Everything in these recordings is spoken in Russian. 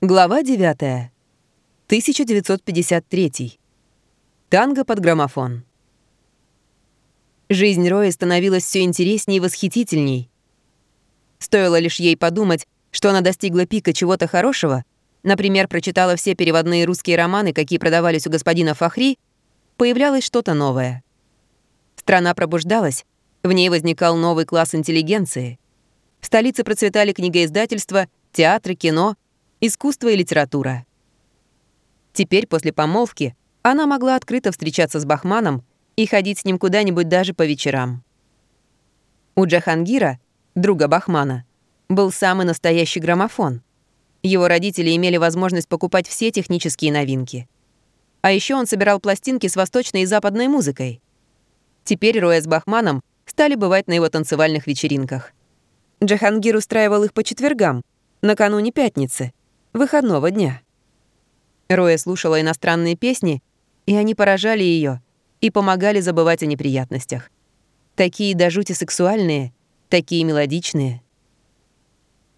Глава 9. 1953. Танго под граммофон. Жизнь Рои становилась все интереснее и восхитительней. Стоило лишь ей подумать, что она достигла пика чего-то хорошего, например, прочитала все переводные русские романы, какие продавались у господина Фахри, появлялось что-то новое. Страна пробуждалась, в ней возникал новый класс интеллигенции. В столице процветали книгоиздательства, театры, кино — искусство и литература. Теперь, после помолвки, она могла открыто встречаться с Бахманом и ходить с ним куда-нибудь даже по вечерам. У Джахангира, друга Бахмана, был самый настоящий граммофон. Его родители имели возможность покупать все технические новинки. А еще он собирал пластинки с восточной и западной музыкой. Теперь Роя с Бахманом стали бывать на его танцевальных вечеринках. Джахангир устраивал их по четвергам, накануне пятницы, выходного дня. Роя слушала иностранные песни, и они поражали ее и помогали забывать о неприятностях. Такие до жути сексуальные, такие мелодичные.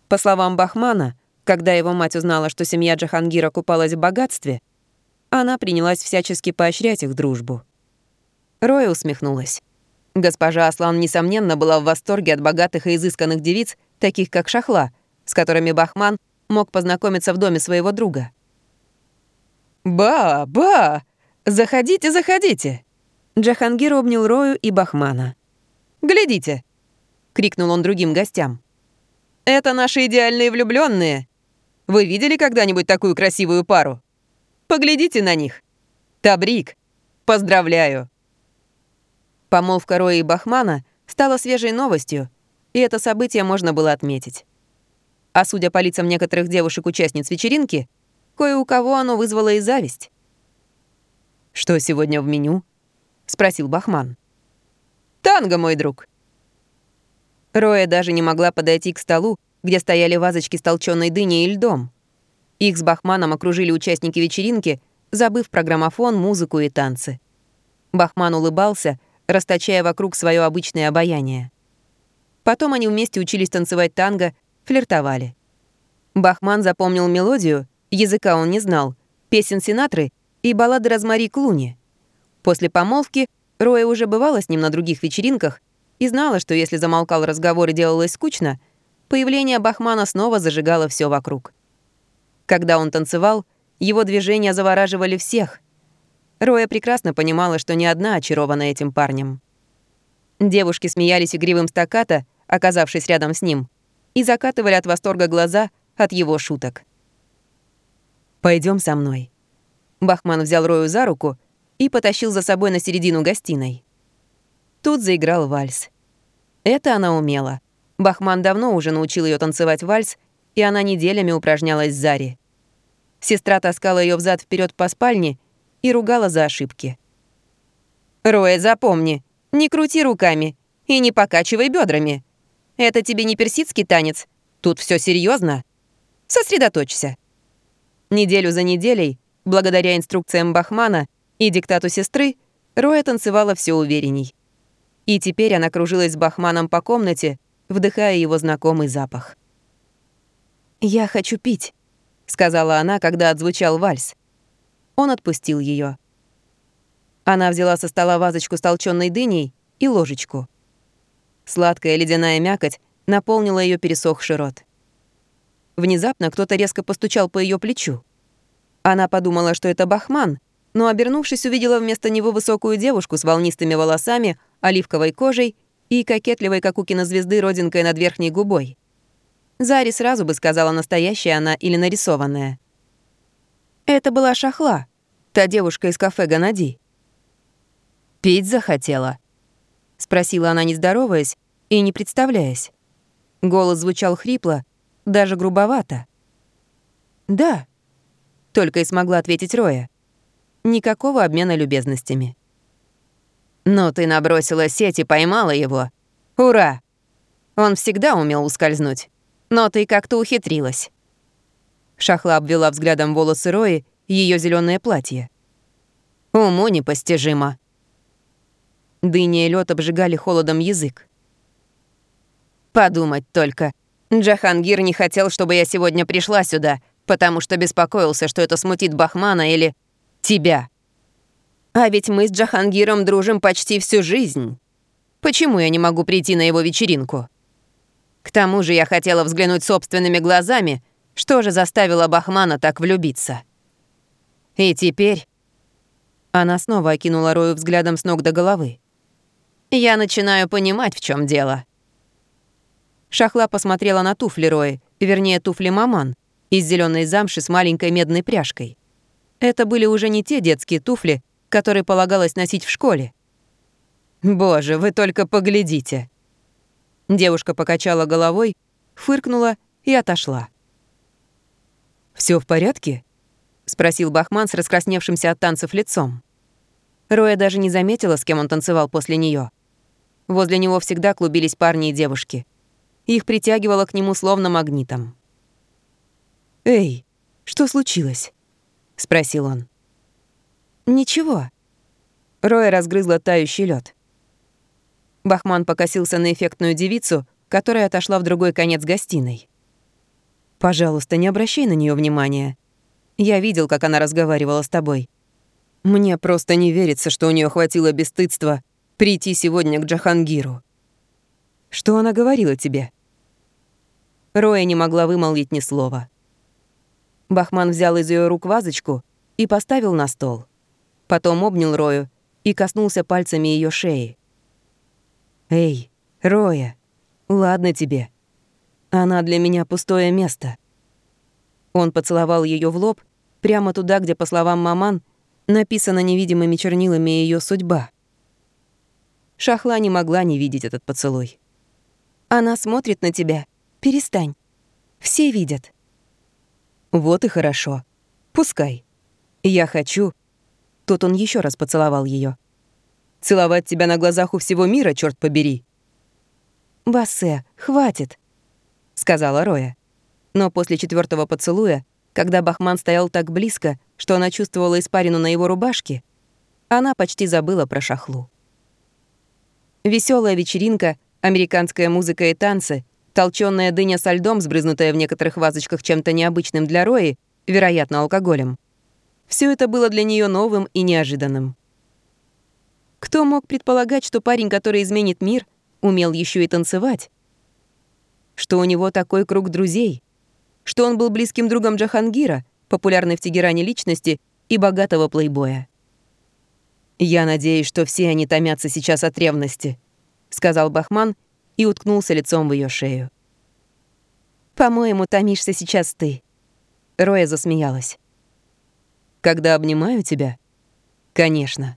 По словам Бахмана, когда его мать узнала, что семья Джахангира купалась в богатстве, она принялась всячески поощрять их дружбу. Роя усмехнулась. Госпожа Аслан, несомненно, была в восторге от богатых и изысканных девиц, таких как Шахла, с которыми Бахман мог познакомиться в доме своего друга. «Ба, ба! Заходите, заходите!» Джахангир обнял Рою и Бахмана. «Глядите!» — крикнул он другим гостям. «Это наши идеальные влюбленные. Вы видели когда-нибудь такую красивую пару? Поглядите на них. Табрик, поздравляю!» Помолвка Роя и Бахмана стала свежей новостью, и это событие можно было отметить. А судя по лицам некоторых девушек-участниц вечеринки, кое у кого оно вызвало и зависть. «Что сегодня в меню?» — спросил Бахман. «Танго, мой друг». Роя даже не могла подойти к столу, где стояли вазочки с толчёной дыней и льдом. Их с Бахманом окружили участники вечеринки, забыв про граммофон, музыку и танцы. Бахман улыбался, расточая вокруг свое обычное обаяние. Потом они вместе учились танцевать танго флиртовали. Бахман запомнил мелодию, языка он не знал, песен Синатры и баллады Розмари Клуни. После помолвки Роя уже бывала с ним на других вечеринках и знала, что если замолкал разговор и делалось скучно, появление Бахмана снова зажигало все вокруг. Когда он танцевал, его движения завораживали всех. Роя прекрасно понимала, что не одна очарована этим парнем. Девушки смеялись игривым стаккато, оказавшись рядом с ним — и закатывали от восторга глаза от его шуток. Пойдем со мной». Бахман взял Рою за руку и потащил за собой на середину гостиной. Тут заиграл вальс. Это она умела. Бахман давно уже научил ее танцевать вальс, и она неделями упражнялась в заре. Сестра таскала ее взад вперед по спальне и ругала за ошибки. «Роя, запомни, не крути руками и не покачивай бедрами. Это тебе не персидский танец. Тут все серьезно. Сосредоточься. Неделю за неделей, благодаря инструкциям Бахмана и диктату сестры, Роя танцевала все уверенней. И теперь она кружилась с Бахманом по комнате, вдыхая его знакомый запах. «Я хочу пить», — сказала она, когда отзвучал вальс. Он отпустил ее. Она взяла со стола вазочку с толчёной дыней и ложечку — Сладкая ледяная мякоть наполнила ее пересохший рот. Внезапно кто-то резко постучал по ее плечу. Она подумала, что это Бахман, но, обернувшись, увидела вместо него высокую девушку с волнистыми волосами, оливковой кожей и кокетливой, как у кинозвезды, родинкой над верхней губой. Зари сразу бы сказала, настоящая она или нарисованная. Это была Шахла, та девушка из кафе Ганади. «Пить захотела?» — спросила она, не здороваясь, и не представляясь. Голос звучал хрипло, даже грубовато. «Да», — только и смогла ответить Роя. Никакого обмена любезностями. «Ну, ты набросила сеть и поймала его. Ура! Он всегда умел ускользнуть, но ты как-то ухитрилась». Шахла обвела взглядом волосы Рои и её зелёное платье. «Уму непостижимо». Дыня и лёд обжигали холодом язык. Подумать только. Джахангир не хотел, чтобы я сегодня пришла сюда, потому что беспокоился, что это смутит Бахмана или тебя. А ведь мы с Джахангиром дружим почти всю жизнь. Почему я не могу прийти на его вечеринку? К тому же я хотела взглянуть собственными глазами, что же заставило Бахмана так влюбиться. И теперь... Она снова окинула Рою взглядом с ног до головы. Я начинаю понимать, в чем дело. Шахла посмотрела на туфли Рои, вернее, туфли Маман, из зеленой замши с маленькой медной пряжкой. Это были уже не те детские туфли, которые полагалось носить в школе. «Боже, вы только поглядите!» Девушка покачала головой, фыркнула и отошла. Все в порядке?» — спросил Бахман с раскрасневшимся от танцев лицом. Роя даже не заметила, с кем он танцевал после нее. Возле него всегда клубились парни и девушки. Их притягивало к нему словно магнитом. «Эй, что случилось?» — спросил он. «Ничего». Роя разгрызла тающий лед. Бахман покосился на эффектную девицу, которая отошла в другой конец гостиной. «Пожалуйста, не обращай на нее внимания. Я видел, как она разговаривала с тобой. Мне просто не верится, что у нее хватило бесстыдства прийти сегодня к Джахангиру. Что она говорила тебе?» Роя не могла вымолвить ни слова. Бахман взял из ее рук вазочку и поставил на стол. Потом обнял Рою и коснулся пальцами ее шеи. «Эй, Роя, ладно тебе. Она для меня пустое место». Он поцеловал ее в лоб, прямо туда, где, по словам маман, написана невидимыми чернилами ее судьба. Шахла не могла не видеть этот поцелуй. «Она смотрит на тебя. Перестань. Все видят». «Вот и хорошо. Пускай. Я хочу...» Тут он еще раз поцеловал ее. Целовать тебя на глазах у всего мира, черт побери!» «Бассе, хватит!» — сказала Роя. Но после четвертого поцелуя, когда Бахман стоял так близко, что она чувствовала испарину на его рубашке, она почти забыла про шахлу. Веселая вечеринка, американская музыка и танцы, толчёная дыня со льдом, сбрызнутая в некоторых вазочках чем-то необычным для Рои, вероятно, алкоголем. Все это было для нее новым и неожиданным. Кто мог предполагать, что парень, который изменит мир, умел еще и танцевать? Что у него такой круг друзей? Что он был близким другом Джахангира, популярной в Тегеране личности и богатого плейбоя? «Я надеюсь, что все они томятся сейчас от ревности», — сказал Бахман и уткнулся лицом в ее шею. «По-моему, томишься сейчас ты». Роя засмеялась. «Когда обнимаю тебя?» «Конечно».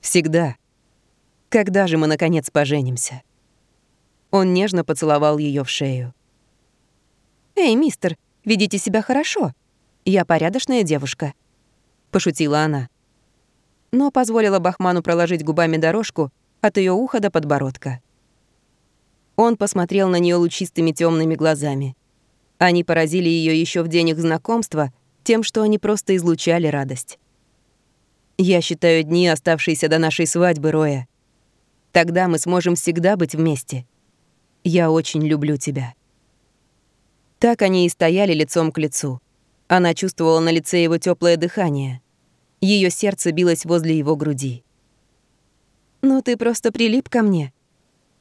Всегда. Когда же мы, наконец, поженимся?» Он нежно поцеловал ее в шею. «Эй, мистер, ведите себя хорошо. Я порядочная девушка», — пошутила она. Но позволила Бахману проложить губами дорожку от ее уха до подбородка. Он посмотрел на нее лучистыми темными глазами. Они поразили ее еще в день их знакомства тем, что они просто излучали радость. Я считаю дни, оставшиеся до нашей свадьбы, Роя. Тогда мы сможем всегда быть вместе. Я очень люблю тебя». Так они и стояли лицом к лицу. Она чувствовала на лице его теплое дыхание. Ее сердце билось возле его груди. «Ну ты просто прилип ко мне», —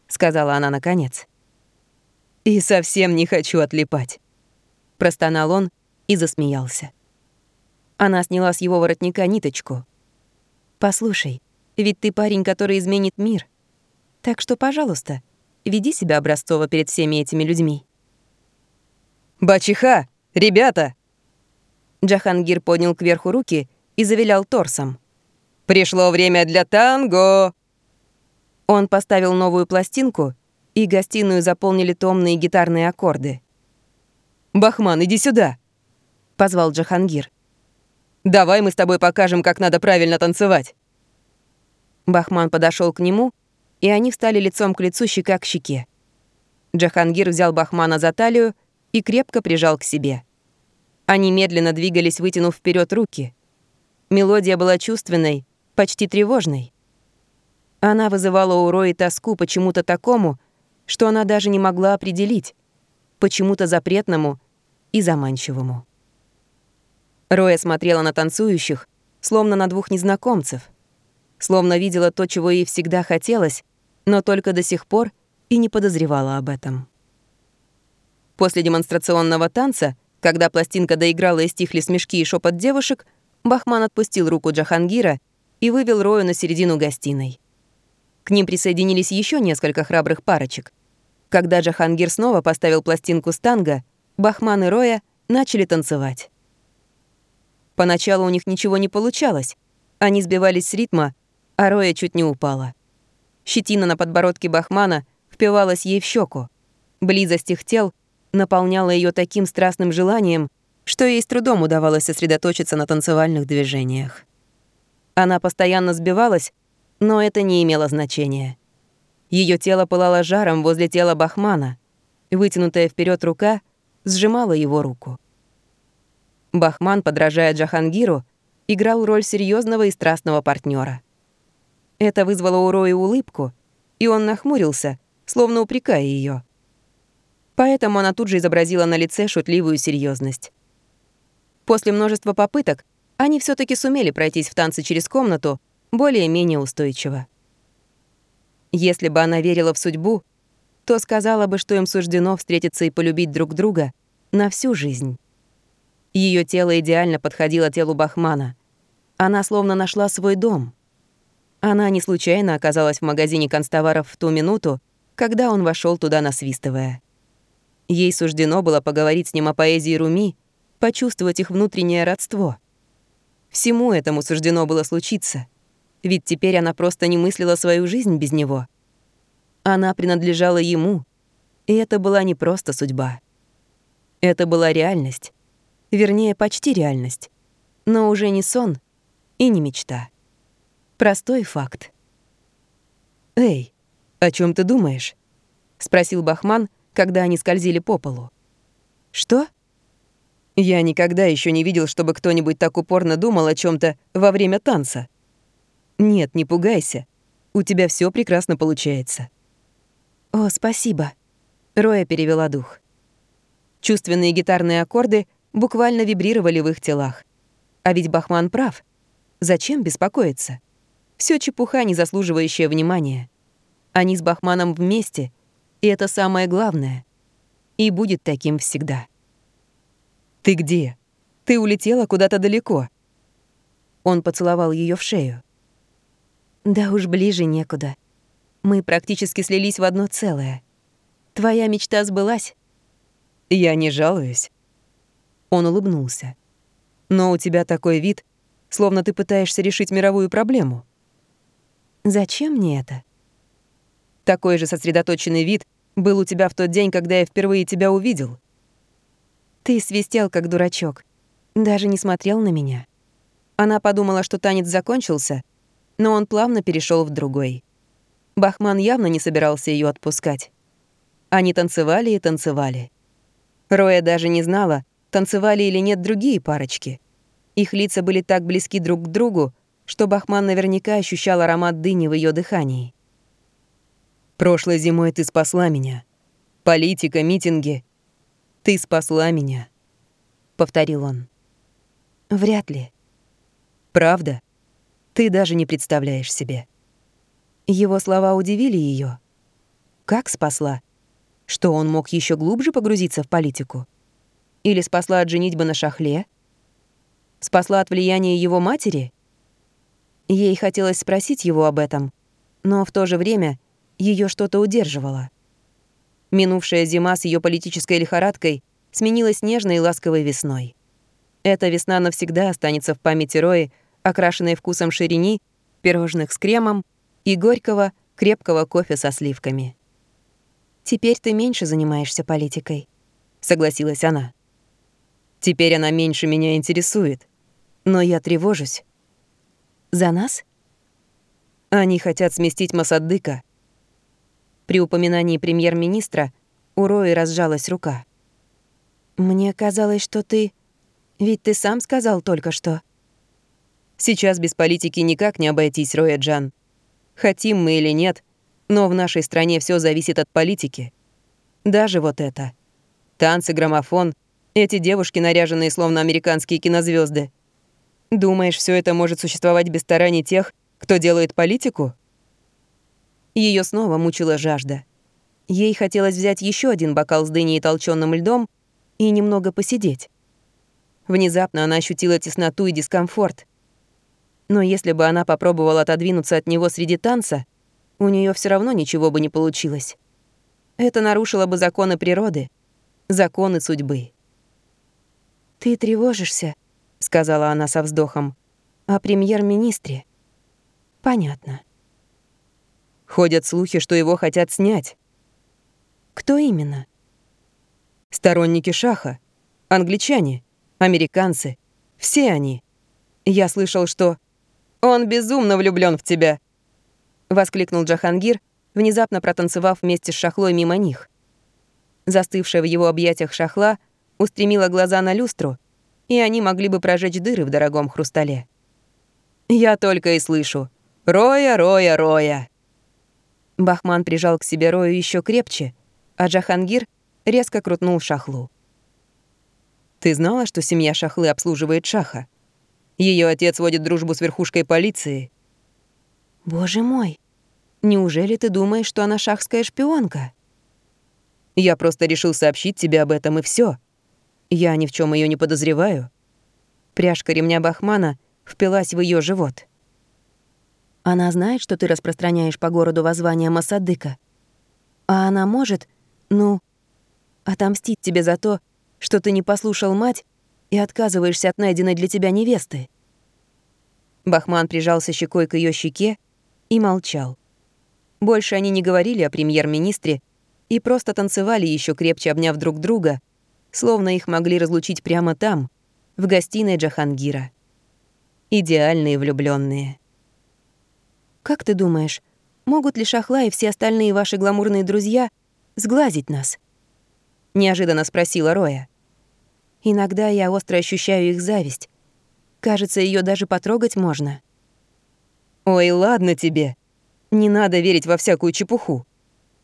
сказала она наконец. «И совсем не хочу отлипать», — простонал он и засмеялся. Она сняла с его воротника ниточку — Послушай, ведь ты парень, который изменит мир. Так что, пожалуйста, веди себя образцово перед всеми этими людьми. «Бачиха! Ребята!» Джахангир поднял кверху руки и завилял торсом. «Пришло время для танго!» Он поставил новую пластинку, и гостиную заполнили томные гитарные аккорды. «Бахман, иди сюда!» — позвал Джахангир. Давай мы с тобой покажем, как надо правильно танцевать». Бахман подошел к нему, и они встали лицом к лицу, щека к щеке. Джахангир взял Бахмана за талию и крепко прижал к себе. Они медленно двигались, вытянув вперед руки. Мелодия была чувственной, почти тревожной. Она вызывала у Рои тоску почему-то такому, что она даже не могла определить, почему-то запретному и заманчивому. Роя смотрела на танцующих, словно на двух незнакомцев, словно видела то, чего ей всегда хотелось, но только до сих пор и не подозревала об этом. После демонстрационного танца, когда пластинка доиграла и стихли смешки и шепот девушек, Бахман отпустил руку Джахангира и вывел Рою на середину гостиной. К ним присоединились еще несколько храбрых парочек. Когда Джахангир снова поставил пластинку с танго, Бахман и Роя начали танцевать. Поначалу у них ничего не получалось. Они сбивались с ритма, а Роя чуть не упала. Щетина на подбородке Бахмана впивалась ей в щеку. Близость их тел наполняла ее таким страстным желанием, что ей с трудом удавалось сосредоточиться на танцевальных движениях. Она постоянно сбивалась, но это не имело значения. Ее тело пылало жаром возле тела Бахмана. Вытянутая вперед рука сжимала его руку. Бахман, подражая Джахангиру, играл роль серьезного и страстного партнера. Это вызвало у Рои улыбку, и он нахмурился, словно упрекая ее. Поэтому она тут же изобразила на лице шутливую серьезность. После множества попыток они все таки сумели пройтись в танце через комнату более-менее устойчиво. Если бы она верила в судьбу, то сказала бы, что им суждено встретиться и полюбить друг друга на всю жизнь. Ее тело идеально подходило телу Бахмана. Она словно нашла свой дом. Она не случайно оказалась в магазине констоваров в ту минуту, когда он вошел туда, насвистывая. Ей суждено было поговорить с ним о поэзии Руми, почувствовать их внутреннее родство. Всему этому суждено было случиться — ведь теперь она просто не мыслила свою жизнь без него. Она принадлежала ему, и это была не просто судьба. Это была реальность, вернее, почти реальность, но уже не сон и не мечта. Простой факт. «Эй, о чем ты думаешь?» — спросил Бахман, когда они скользили по полу. «Что?» «Я никогда еще не видел, чтобы кто-нибудь так упорно думал о чем то во время танца», «Нет, не пугайся. У тебя все прекрасно получается». «О, спасибо». Роя перевела дух. Чувственные гитарные аккорды буквально вибрировали в их телах. А ведь Бахман прав. Зачем беспокоиться? Все чепуха, не заслуживающая внимания. Они с Бахманом вместе, и это самое главное. И будет таким всегда. «Ты где? Ты улетела куда-то далеко». Он поцеловал ее в шею. Да уж ближе некуда. Мы практически слились в одно целое. Твоя мечта сбылась? Я не жалуюсь. Он улыбнулся. Но у тебя такой вид, словно ты пытаешься решить мировую проблему. Зачем мне это? Такой же сосредоточенный вид был у тебя в тот день, когда я впервые тебя увидел. Ты свистел, как дурачок. Даже не смотрел на меня. Она подумала, что танец закончился — но он плавно перешел в другой. Бахман явно не собирался ее отпускать. Они танцевали и танцевали. Роя даже не знала, танцевали или нет другие парочки. Их лица были так близки друг к другу, что Бахман наверняка ощущал аромат дыни в ее дыхании. «Прошлой зимой ты спасла меня. Политика, митинги. Ты спасла меня», — повторил он. «Вряд ли». «Правда?» Ты даже не представляешь себе». Его слова удивили ее. Как спасла? Что он мог еще глубже погрузиться в политику? Или спасла от женитьбы на шахле? Спасла от влияния его матери? Ей хотелось спросить его об этом, но в то же время ее что-то удерживало. Минувшая зима с ее политической лихорадкой сменилась нежной и ласковой весной. Эта весна навсегда останется в памяти Рои окрашенной вкусом ширини, пирожных с кремом и горького, крепкого кофе со сливками. «Теперь ты меньше занимаешься политикой», — согласилась она. «Теперь она меньше меня интересует, но я тревожусь». «За нас?» «Они хотят сместить Масаддыка». При упоминании премьер-министра у Рои разжалась рука. «Мне казалось, что ты... Ведь ты сам сказал только что...» Сейчас без политики никак не обойтись, Роя Джан. Хотим мы или нет, но в нашей стране все зависит от политики. Даже вот это. Танцы, граммофон Эти девушки, наряженные словно американские кинозвезды. Думаешь, все это может существовать без стараний тех, кто делает политику? Ее снова мучила жажда. Ей хотелось взять еще один бокал с дыней и толченым льдом и немного посидеть. Внезапно она ощутила тесноту и дискомфорт. Но если бы она попробовала отодвинуться от него среди танца, у нее все равно ничего бы не получилось. Это нарушило бы законы природы, законы судьбы. «Ты тревожишься», — сказала она со вздохом, — «о премьер-министре». «Понятно». Ходят слухи, что его хотят снять. Кто именно? Сторонники Шаха, англичане, американцы, все они. Я слышал, что он безумно влюблен в тебя, воскликнул Джахангир, внезапно протанцевав вместе с Шахлой мимо них. Застывшая в его объятиях Шахла устремила глаза на люстру, и они могли бы прожечь дыры в дорогом хрустале. Я только и слышу: "Роя, роя, роя". Бахман прижал к себе Рою еще крепче, а Джахангир резко крутнул Шахлу. Ты знала, что семья Шахлы обслуживает Шаха? Ее отец водит дружбу с верхушкой полиции. Боже мой, неужели ты думаешь, что она шахская шпионка? Я просто решил сообщить тебе об этом и все. Я ни в чем ее не подозреваю. Пряжка ремня Бахмана впилась в ее живот. Она знает, что ты распространяешь по городу воззвание Масадыка. А она может, ну, отомстить тебе за то, что ты не послушал мать и отказываешься от найденной для тебя невесты. Бахман прижался щекой к ее щеке и молчал. Больше они не говорили о премьер-министре и просто танцевали еще крепче, обняв друг друга, словно их могли разлучить прямо там, в гостиной Джахангира. Идеальные влюбленные. «Как ты думаешь, могут ли Шахла и все остальные ваши гламурные друзья сглазить нас?» — неожиданно спросила Роя. «Иногда я остро ощущаю их зависть. Кажется, ее даже потрогать можно». «Ой, ладно тебе. Не надо верить во всякую чепуху.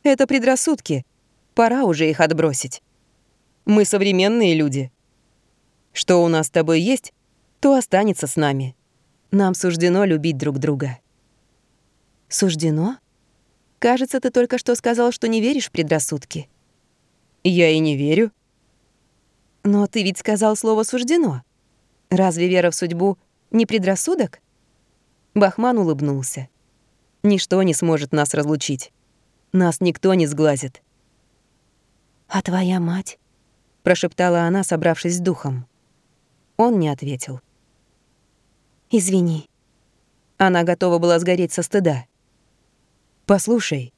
Это предрассудки. Пора уже их отбросить. Мы современные люди. Что у нас с тобой есть, то останется с нами. Нам суждено любить друг друга». Суждено? Кажется, ты только что сказал, что не веришь в предрассудки. Я и не верю. Но ты ведь сказал слово «суждено». Разве вера в судьбу не предрассудок? Бахман улыбнулся. Ничто не сможет нас разлучить. Нас никто не сглазит. «А твоя мать?» — прошептала она, собравшись с духом. Он не ответил. «Извини». Она готова была сгореть со стыда. «Послушай».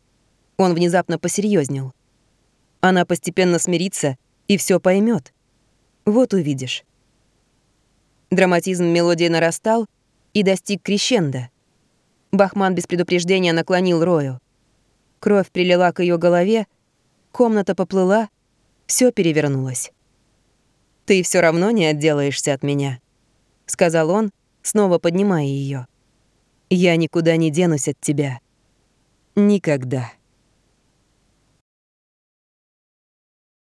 Он внезапно посерьезнел. Она постепенно смирится и все поймет. Вот увидишь. Драматизм мелодии нарастал и достиг крещенда. Бахман без предупреждения наклонил Рою. Кровь прилила к ее голове, комната поплыла, все перевернулось. «Ты все равно не отделаешься от меня», — сказал он, снова поднимая ее. «Я никуда не денусь от тебя». Никогда.